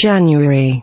January.